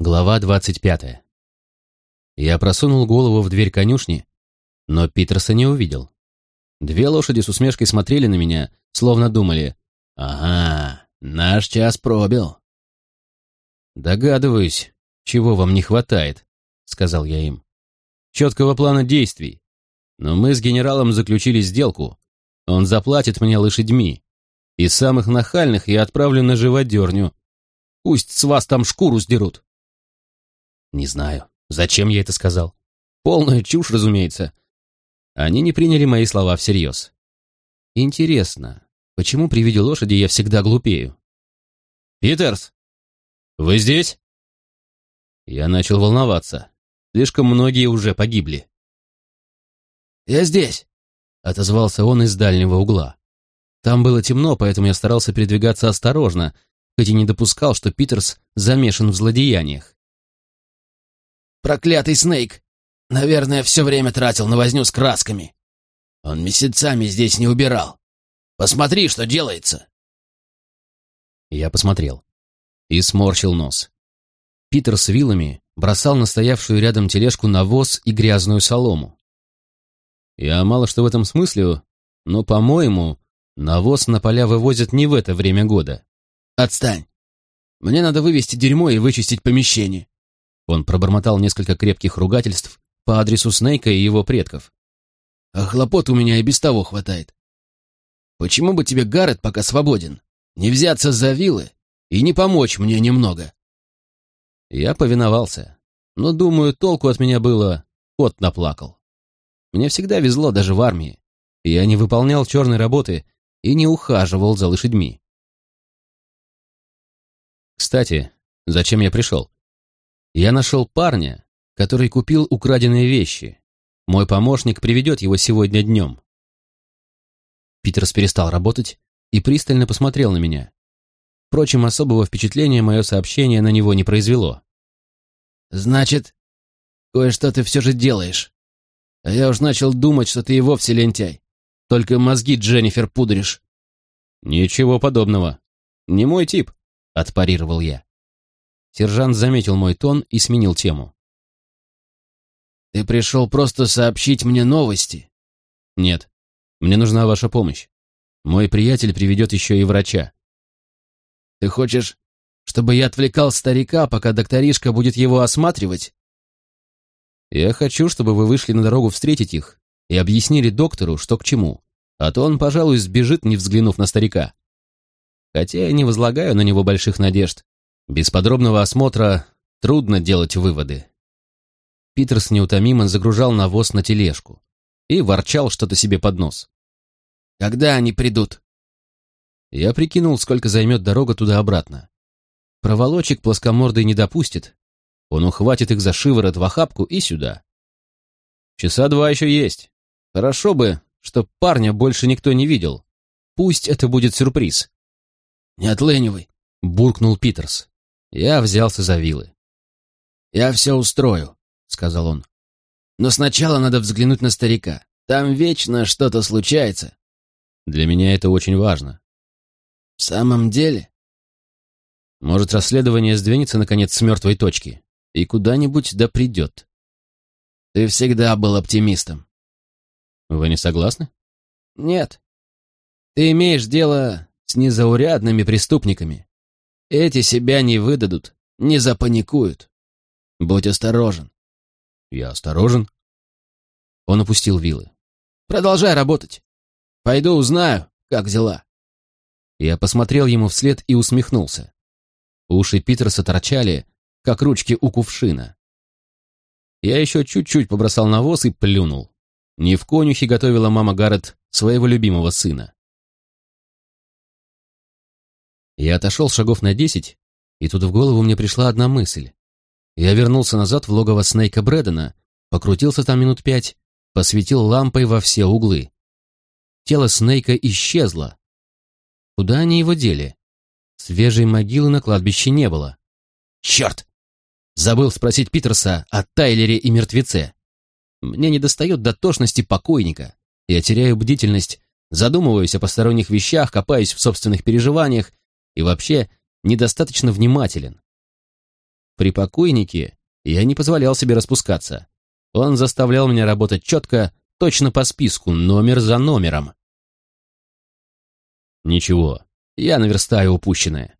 Глава двадцать пятая. Я просунул голову в дверь конюшни, но Питерса не увидел. Две лошади с усмешкой смотрели на меня, словно думали «Ага, наш час пробил». «Догадываюсь, чего вам не хватает», — сказал я им. «Четкого плана действий. Но мы с генералом заключили сделку. Он заплатит мне лошадьми. И самых нахальных я отправлю на живодерню. Пусть с вас там шкуру сдерут». Не знаю, зачем я это сказал. Полная чушь, разумеется. Они не приняли мои слова всерьез. Интересно, почему при виде лошади я всегда глупею? «Питерс, вы здесь?» Я начал волноваться. Слишком многие уже погибли. «Я здесь», — отозвался он из дальнего угла. Там было темно, поэтому я старался передвигаться осторожно, хоть и не допускал, что Питерс замешан в злодеяниях. Проклятый Снейк! Наверное, все время тратил на возню с красками. Он месяцами здесь не убирал. Посмотри, что делается!» Я посмотрел и сморщил нос. Питер с вилами бросал на стоявшую рядом тележку навоз и грязную солому. Я мало что в этом смысле, но, по-моему, навоз на поля вывозят не в это время года. «Отстань! Мне надо вывести дерьмо и вычистить помещение. Он пробормотал несколько крепких ругательств по адресу Снейка и его предков. «А хлопот у меня и без того хватает. Почему бы тебе, Гаррет, пока свободен, не взяться за вилы и не помочь мне немного?» Я повиновался, но, думаю, толку от меня было, кот наплакал. Мне всегда везло даже в армии. Я не выполнял черной работы и не ухаживал за лошадьми. Кстати, зачем я пришел? Я нашел парня, который купил украденные вещи. Мой помощник приведет его сегодня днем. Питерс перестал работать и пристально посмотрел на меня. Впрочем, особого впечатления мое сообщение на него не произвело. «Значит, кое-что ты все же делаешь. А я уж начал думать, что ты и вовсе лентяй. Только мозги Дженнифер пудришь». «Ничего подобного. Не мой тип», — отпарировал я. Сержант заметил мой тон и сменил тему. «Ты пришел просто сообщить мне новости?» «Нет, мне нужна ваша помощь. Мой приятель приведет еще и врача». «Ты хочешь, чтобы я отвлекал старика, пока докторишка будет его осматривать?» «Я хочу, чтобы вы вышли на дорогу встретить их и объяснили доктору, что к чему, а то он, пожалуй, сбежит, не взглянув на старика. Хотя я не возлагаю на него больших надежд. Без подробного осмотра трудно делать выводы. Питерс неутомимо загружал навоз на тележку и ворчал что-то себе под нос. «Когда они придут?» Я прикинул, сколько займет дорога туда-обратно. Проволочек плоскомордый не допустит. Он ухватит их за шиворот в охапку и сюда. Часа два еще есть. Хорошо бы, чтоб парня больше никто не видел. Пусть это будет сюрприз. «Не отлынивай», — буркнул Питерс. Я взялся за вилы. «Я все устрою», — сказал он. «Но сначала надо взглянуть на старика. Там вечно что-то случается». «Для меня это очень важно». «В самом деле?» «Может, расследование сдвинется, наконец, с мертвой точки и куда-нибудь да придет». «Ты всегда был оптимистом». «Вы не согласны?» «Нет. Ты имеешь дело с незаурядными преступниками. Эти себя не выдадут, не запаникуют. Будь осторожен. Я осторожен. Он опустил вилы. Продолжай работать. Пойду узнаю, как дела. Я посмотрел ему вслед и усмехнулся. Уши Питерса торчали, как ручки у кувшина. Я еще чуть-чуть побросал навоз и плюнул. Не в конюхе готовила мама Гаррет своего любимого сына. Я отошел шагов на десять, и тут в голову мне пришла одна мысль. Я вернулся назад в логово Снейка Брэдена, покрутился там минут пять, посветил лампой во все углы. Тело Снейка исчезло. Куда они его дели? Свежей могилы на кладбище не было. Черт! Забыл спросить Питерса о Тайлере и мертвеце. Мне недостает дотошности покойника. Я теряю бдительность, задумываюсь о посторонних вещах, копаюсь в собственных переживаниях и вообще недостаточно внимателен. При покойнике я не позволял себе распускаться. Он заставлял меня работать четко, точно по списку, номер за номером. Ничего, я наверстаю упущенное.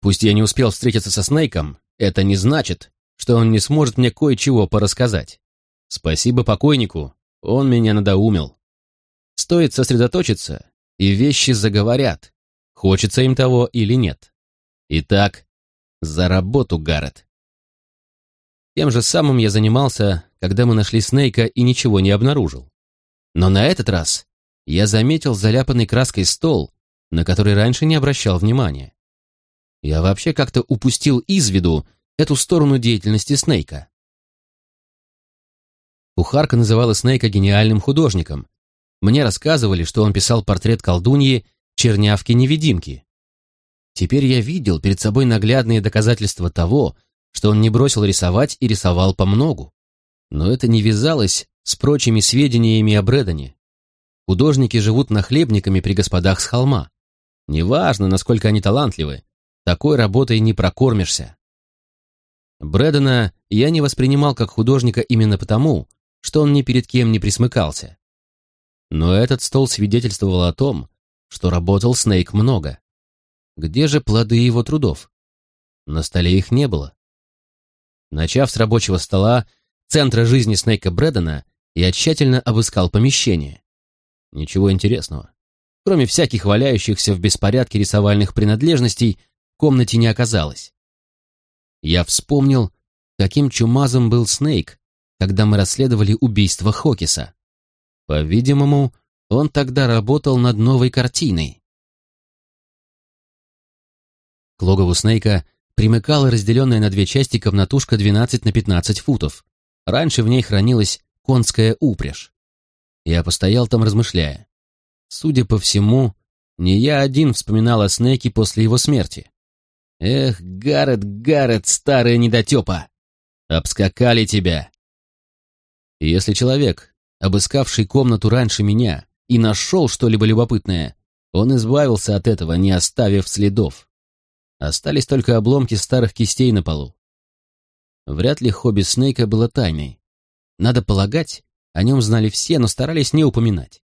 Пусть я не успел встретиться со Снейком, это не значит, что он не сможет мне кое-чего порассказать. Спасибо покойнику, он меня надоумил. Стоит сосредоточиться, и вещи заговорят, хочется им того или нет. Итак, за работу, Гаррет. Тем же самым я занимался, когда мы нашли Снейка и ничего не обнаружил. Но на этот раз я заметил заляпанный краской стол, на который раньше не обращал внимания. Я вообще как-то упустил из виду эту сторону деятельности Снейка. Кухарка называла Снейка гениальным художником. Мне рассказывали, что он писал портрет колдуньи чернявки-невидимки. Теперь я видел перед собой наглядные доказательства того, что он не бросил рисовать и рисовал по многу. Но это не вязалось с прочими сведениями о Брэдоне. Художники живут нахлебниками при господах с холма. Неважно, насколько они талантливы, такой работой не прокормишься. Брэдона я не воспринимал как художника именно потому, что он ни перед кем не присмыкался. Но этот стол свидетельствовал о том, что работал Снейк много. Где же плоды его трудов? На столе их не было. Начав с рабочего стола, центра жизни Снейка Брэдона, я тщательно обыскал помещение. Ничего интересного. Кроме всяких валяющихся в беспорядке рисовальных принадлежностей, в комнате не оказалось. Я вспомнил, каким чумазом был Снейк, когда мы расследовали убийство Хокиса. По-видимому, он тогда работал над новой картиной. К логову Снейка примыкала разделенная на две части комнатушка 12 на 15 футов. Раньше в ней хранилась конская упряжь. Я постоял там, размышляя. Судя по всему, не я один вспоминал о Снейке после его смерти. Эх, Гаррет, Гаррет, старая недотепа! Обскакали тебя! если человек, обыскавший комнату раньше меня, и нашел что-либо любопытное, он избавился от этого, не оставив следов. Остались только обломки старых кистей на полу. Вряд ли хобби Снейка было тайной. Надо полагать, о нем знали все, но старались не упоминать.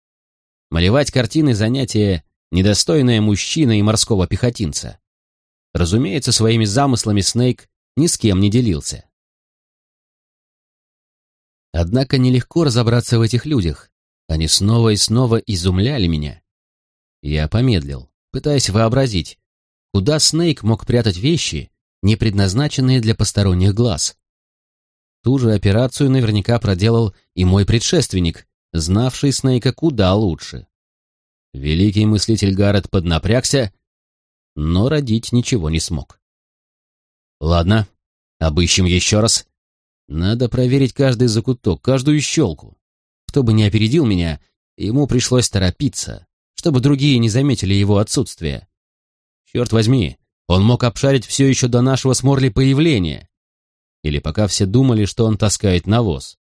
Малевать картины — занятие, недостойное мужчины и морского пехотинца. Разумеется, своими замыслами Снейк ни с кем не делился. Однако нелегко разобраться в этих людях. Они снова и снова изумляли меня. Я помедлил, пытаясь вообразить, куда Снейк мог прятать вещи, не предназначенные для посторонних глаз. Ту же операцию наверняка проделал и мой предшественник, знавший Снейка куда лучше. Великий мыслитель Гаррет поднапрягся, но родить ничего не смог. Ладно, обыщем еще раз. Надо проверить каждый закуток, каждую щелку. Кто бы не опередил меня, ему пришлось торопиться, чтобы другие не заметили его отсутствие. Черт возьми, он мог обшарить все еще до нашего с Морли появления. Или пока все думали, что он таскает навоз.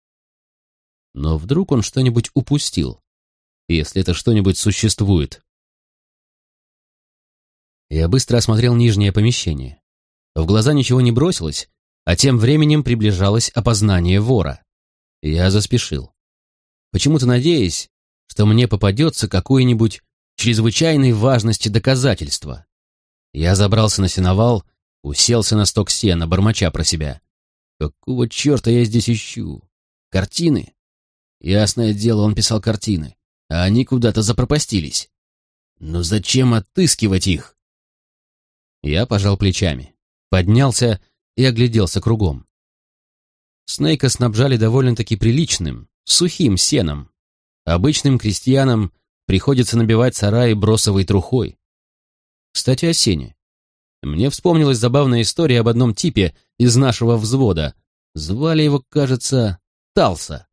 Но вдруг он что-нибудь упустил, если это что-нибудь существует. Я быстро осмотрел нижнее помещение. В глаза ничего не бросилось, а тем временем приближалось опознание вора. Я заспешил. Почему-то надеясь, что мне попадется какое-нибудь чрезвычайной важности доказательство. Я забрался на сеновал, уселся на сток сена, бормоча про себя. Какого черта я здесь ищу? Картины? Ясное дело, он писал картины, а они куда-то запропастились. Но зачем отыскивать их? Я пожал плечами, поднялся и огляделся кругом. Снейка снабжали довольно-таки приличным, сухим сеном. Обычным крестьянам приходится набивать сараи бросовой трухой. Кстати, о сене. Мне вспомнилась забавная история об одном типе из нашего взвода. Звали его, кажется, Талса.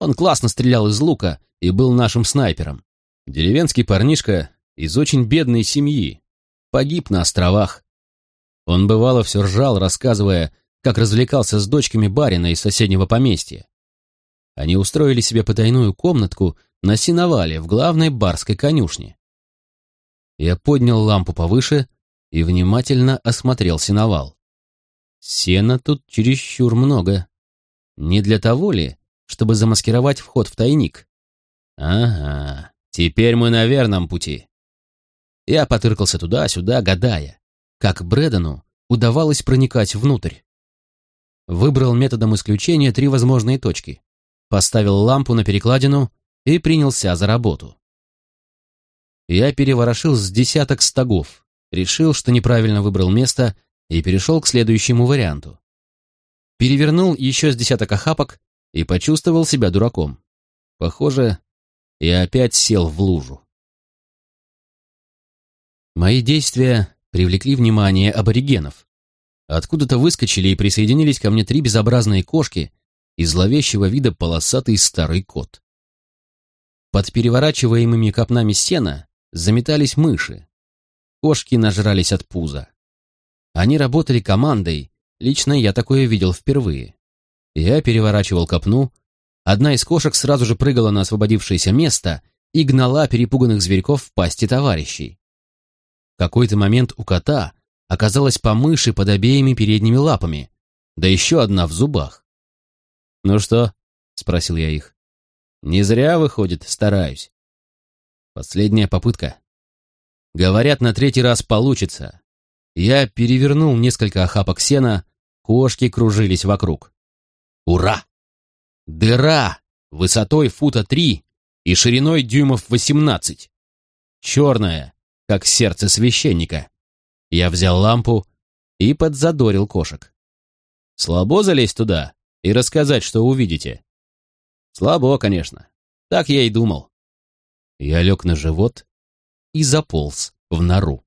Он классно стрелял из лука и был нашим снайпером. Деревенский парнишка из очень бедной семьи. Погиб на островах. Он бывало все ржал, рассказывая, как развлекался с дочками барина из соседнего поместья. Они устроили себе потайную комнатку на сеновале в главной барской конюшне. Я поднял лампу повыше и внимательно осмотрел сеновал. Сена тут чересчур много. Не для того ли, чтобы замаскировать вход в тайник? Ага, теперь мы на верном пути. Я потыркался туда-сюда, гадая, как Брэдону удавалось проникать внутрь. Выбрал методом исключения три возможные точки, поставил лампу на перекладину и принялся за работу. Я переворошил с десяток стогов, решил, что неправильно выбрал место и перешел к следующему варианту. Перевернул еще с десяток охапок и почувствовал себя дураком. Похоже, я опять сел в лужу. Мои действия привлекли внимание аборигенов. Откуда-то выскочили и присоединились ко мне три безобразные кошки и зловещего вида полосатый старый кот. Под переворачиваемыми копнами сена заметались мыши. Кошки нажрались от пуза. Они работали командой, лично я такое видел впервые. Я переворачивал копну, одна из кошек сразу же прыгала на освободившееся место и гнала перепуганных зверьков в пасти товарищей. В какой-то момент у кота оказалась по мыши под обеими передними лапами, да еще одна в зубах. «Ну что?» — спросил я их. «Не зря, выходит, стараюсь». Последняя попытка. Говорят, на третий раз получится. Я перевернул несколько охапок сена, кошки кружились вокруг. Ура! Дыра высотой фута три и шириной дюймов восемнадцать. Черная, как сердце священника. Я взял лампу и подзадорил кошек. Слабо залезть туда и рассказать, что увидите? Слабо, конечно. Так я и думал. Я лег на живот и заполз в нору.